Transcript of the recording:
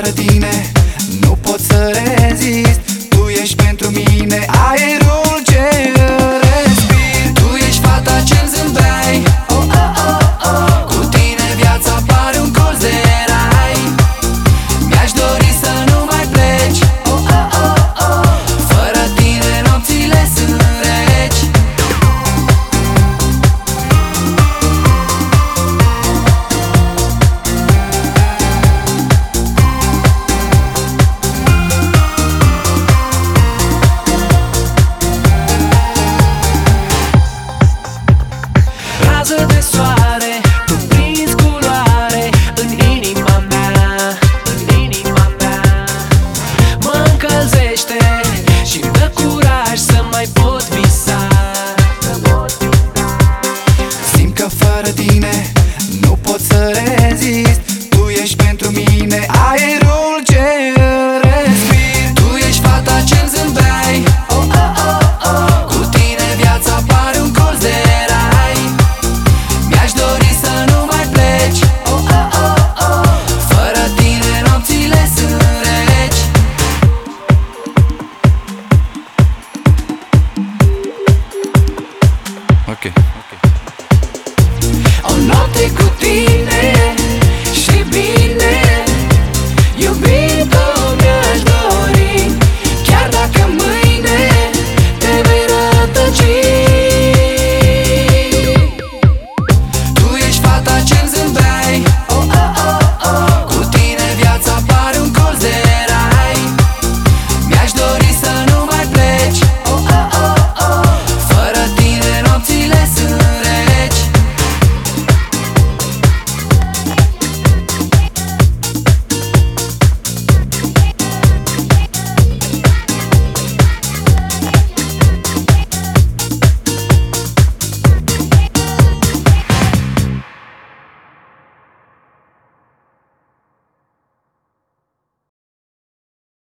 fără tine Nu pot să mine aerul ce respir Tu ești fata ce zâmbeai. Oh, oh, oh, oh. Cu tine viața pare un colț de rai Mi-aș dori să nu mai pleci. Oh, oh, oh, oh. Fără tine nopțile sunt reci. Ok, ok. O noapte cu tine.